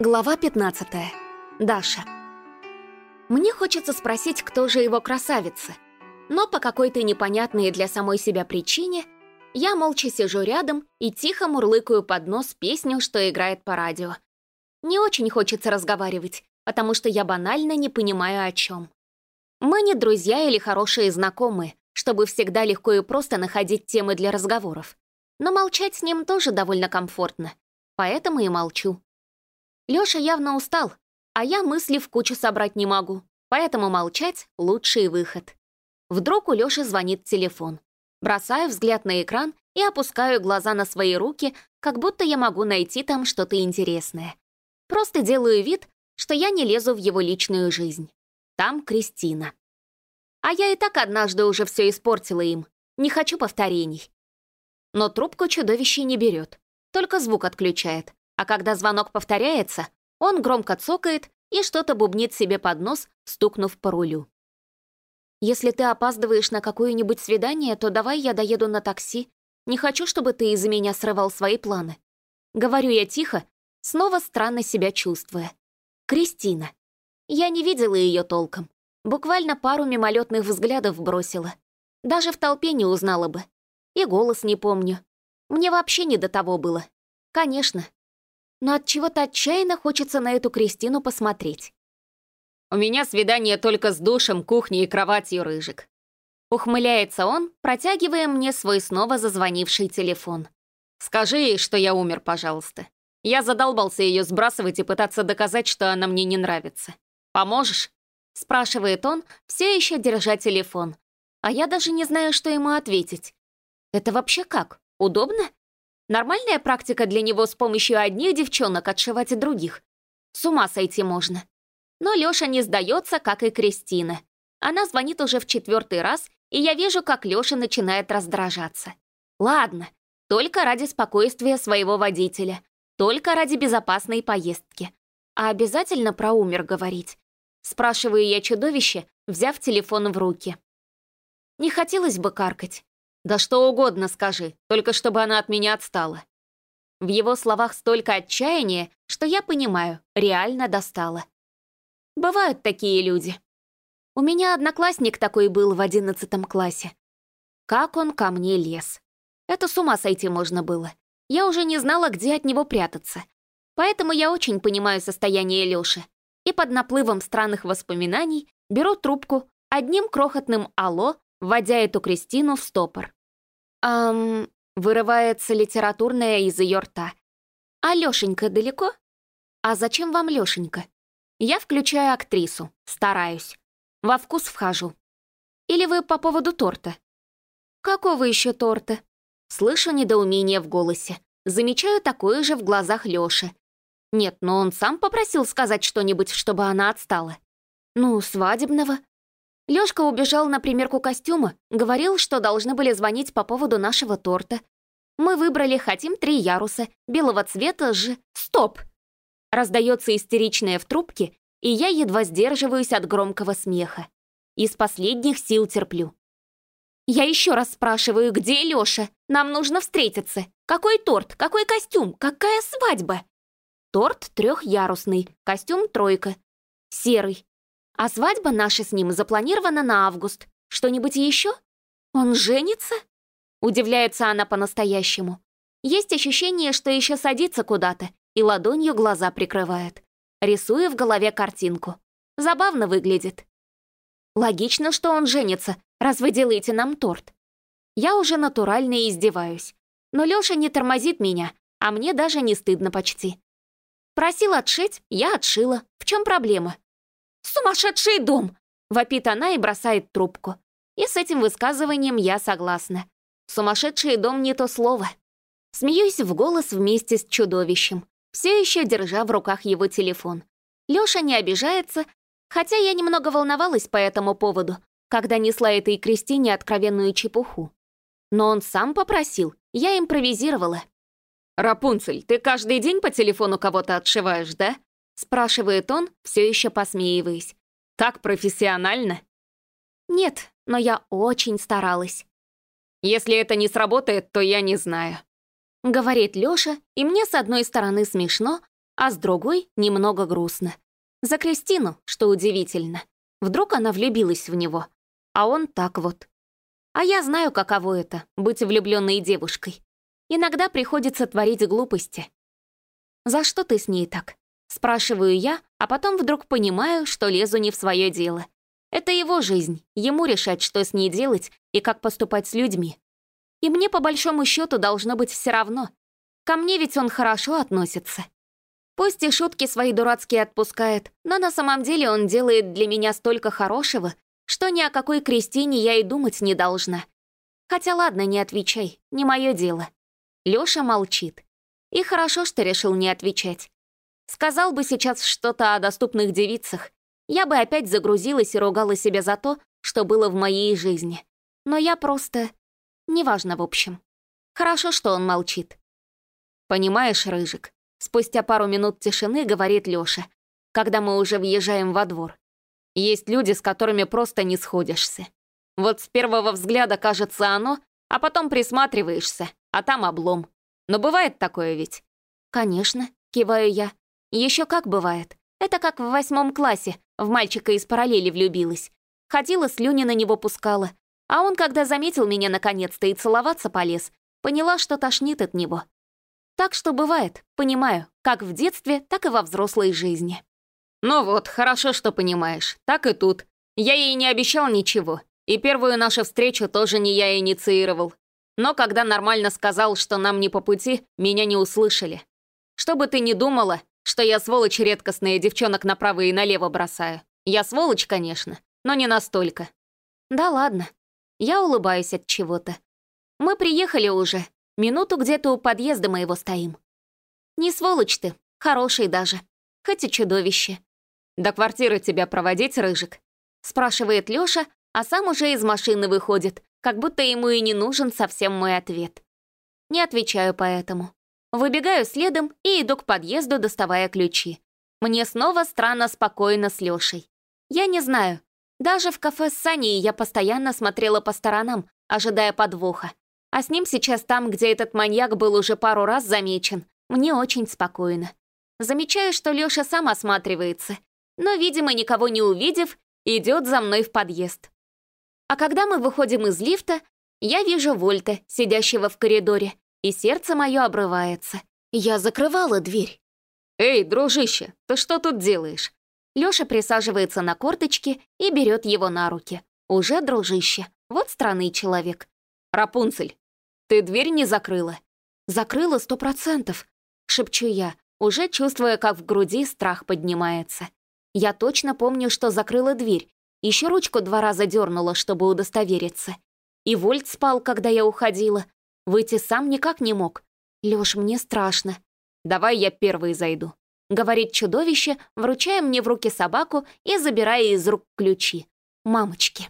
Глава 15. Даша. Мне хочется спросить, кто же его красавица. Но по какой-то непонятной для самой себя причине я молча сижу рядом и тихо мурлыкаю под нос песню, что играет по радио. Не очень хочется разговаривать, потому что я банально не понимаю, о чем. Мы не друзья или хорошие знакомые, чтобы всегда легко и просто находить темы для разговоров. Но молчать с ним тоже довольно комфортно, поэтому и молчу. Лёша явно устал, а я мысли в кучу собрать не могу, поэтому молчать — лучший выход. Вдруг у Лёши звонит телефон. Бросаю взгляд на экран и опускаю глаза на свои руки, как будто я могу найти там что-то интересное. Просто делаю вид, что я не лезу в его личную жизнь. Там Кристина. А я и так однажды уже все испортила им. Не хочу повторений. Но трубку чудовище не берет, только звук отключает, а когда звонок повторяется, он громко цокает и что-то бубнит себе под нос, стукнув по рулю. «Если ты опаздываешь на какое-нибудь свидание, то давай я доеду на такси. Не хочу, чтобы ты из-за меня срывал свои планы». Говорю я тихо, снова странно себя чувствуя. Кристина. Я не видела ее толком. Буквально пару мимолетных взглядов бросила. Даже в толпе не узнала бы. И голос не помню. Мне вообще не до того было. Конечно, но от чего-то отчаянно хочется на эту Кристину посмотреть. «У меня свидание только с душем, кухней и кроватью, Рыжик». Ухмыляется он, протягивая мне свой снова зазвонивший телефон. «Скажи ей, что я умер, пожалуйста. Я задолбался ее сбрасывать и пытаться доказать, что она мне не нравится. Поможешь?» Спрашивает он, все еще держа телефон. А я даже не знаю, что ему ответить. Это вообще как? Удобно? Нормальная практика для него с помощью одних девчонок отшивать других. С ума сойти можно. Но Лёша не сдается, как и Кристина. Она звонит уже в четвертый раз, и я вижу, как Лёша начинает раздражаться. Ладно, только ради спокойствия своего водителя, только ради безопасной поездки. А обязательно про умер говорить? Спрашиваю я чудовище, взяв телефон в руки. Не хотелось бы каркать, «Да что угодно скажи, только чтобы она от меня отстала». В его словах столько отчаяния, что я понимаю, реально достала. Бывают такие люди. У меня одноклассник такой был в одиннадцатом классе. Как он ко мне лез. Это с ума сойти можно было. Я уже не знала, где от него прятаться. Поэтому я очень понимаю состояние Лёши. И под наплывом странных воспоминаний беру трубку, одним крохотным «Алло» вводя эту Кристину в стопор. «Ам...» — вырывается литературная из ее рта. «А Лешенька далеко?» «А зачем вам Лешенька?» Я включаю актрису, стараюсь. Во вкус вхожу. Или вы по поводу торта? Какого еще торта? Слышу недоумение в голосе. Замечаю такое же в глазах Лёши. Нет, но он сам попросил сказать что-нибудь, чтобы она отстала. Ну, свадебного. Лёшка убежал на примерку костюма, говорил, что должны были звонить по поводу нашего торта. Мы выбрали «Хотим три яруса», белого цвета ж... Стоп! Раздается истеричное в трубке, и я едва сдерживаюсь от громкого смеха. Из последних сил терплю. Я еще раз спрашиваю, где Лёша? Нам нужно встретиться. Какой торт? Какой костюм? Какая свадьба? Торт трехярусный, костюм тройка. Серый, а свадьба наша с ним запланирована на август. Что-нибудь еще? Он женится? Удивляется она по-настоящему. Есть ощущение, что еще садится куда-то и ладонью глаза прикрывает. Рисуя в голове картинку. Забавно выглядит. Логично, что он женится, раз вы делаете нам торт. Я уже натурально издеваюсь. Но Лёша не тормозит меня, а мне даже не стыдно почти. Просил отшить, я отшила. В чем проблема? «Сумасшедший дом!» — вопит она и бросает трубку. И с этим высказыванием я согласна. «Сумасшедший дом» — не то слово. Смеюсь в голос вместе с чудовищем, все еще держа в руках его телефон. Лёша не обижается, хотя я немного волновалась по этому поводу, когда несла этой Кристине откровенную чепуху. Но он сам попросил, я импровизировала. «Рапунцель, ты каждый день по телефону кого-то отшиваешь, да?» Спрашивает он, все еще посмеиваясь. Так профессионально? Нет, но я очень старалась. Если это не сработает, то я не знаю. — говорит Лёша, и мне с одной стороны смешно, а с другой немного грустно. За Кристину, что удивительно. Вдруг она влюбилась в него, а он так вот. А я знаю, каково это — быть влюбленной девушкой. Иногда приходится творить глупости. «За что ты с ней так?» — спрашиваю я, а потом вдруг понимаю, что лезу не в свое дело. Это его жизнь, ему решать, что с ней делать и как поступать с людьми. И мне, по большому счету, должно быть все равно. Ко мне ведь он хорошо относится. Пусть и шутки свои дурацкие отпускает, но на самом деле он делает для меня столько хорошего, что ни о какой Кристине я и думать не должна. Хотя ладно, не отвечай, не мое дело. Лёша молчит. И хорошо, что решил не отвечать. Сказал бы сейчас что-то о доступных девицах, я бы опять загрузилась и ругала себя за то, что было в моей жизни. Но я просто... Неважно, в общем. Хорошо, что он молчит. «Понимаешь, Рыжик?» Спустя пару минут тишины говорит Лёша, когда мы уже въезжаем во двор. Есть люди, с которыми просто не сходишься. Вот с первого взгляда кажется оно, а потом присматриваешься, а там облом. Но бывает такое ведь? Конечно, киваю я. Еще как бывает. Это как в восьмом классе, в мальчика из параллели влюбилась. Ходила, слюни на него пускала. А он, когда заметил меня наконец-то и целоваться полез, поняла, что тошнит от него. Так что бывает, понимаю, как в детстве, так и во взрослой жизни. «Ну вот, хорошо, что понимаешь. Так и тут. Я ей не обещал ничего. И первую нашу встречу тоже не я инициировал. Но когда нормально сказал, что нам не по пути, меня не услышали. Что бы ты ни думала, что я сволочь редкостная девчонок направо и налево бросаю. Я сволочь, конечно, но не настолько. Да ладно. Я улыбаюсь от чего-то. Мы приехали уже. Минуту где-то у подъезда моего стоим. Не сволочь ты, хороший даже. Хоть и чудовище. «До квартиры тебя проводить, Рыжик?» Спрашивает Лёша, а сам уже из машины выходит, как будто ему и не нужен совсем мой ответ. Не отвечаю поэтому. Выбегаю следом и иду к подъезду, доставая ключи. Мне снова странно спокойно с Лёшей. Я не знаю. Даже в кафе с Саней я постоянно смотрела по сторонам, ожидая подвоха. А с ним сейчас там, где этот маньяк был уже пару раз замечен, мне очень спокойно. Замечаю, что Лёша сам осматривается — но, видимо, никого не увидев, идет за мной в подъезд. А когда мы выходим из лифта, я вижу Вольта, сидящего в коридоре, и сердце мое обрывается. Я закрывала дверь. «Эй, дружище, ты что тут делаешь?» Лёша присаживается на корточки и берет его на руки. Уже дружище. Вот странный человек. «Рапунцель, ты дверь не закрыла?» «Закрыла сто процентов», — шепчу я, уже чувствуя, как в груди страх поднимается. Я точно помню, что закрыла дверь, еще ручку два раза дернула, чтобы удостовериться. И Вольт спал, когда я уходила. Выйти сам никак не мог. Лёш, мне страшно. Давай я первый зайду. Говорит чудовище, вручая мне в руки собаку и забирая из рук ключи. Мамочки.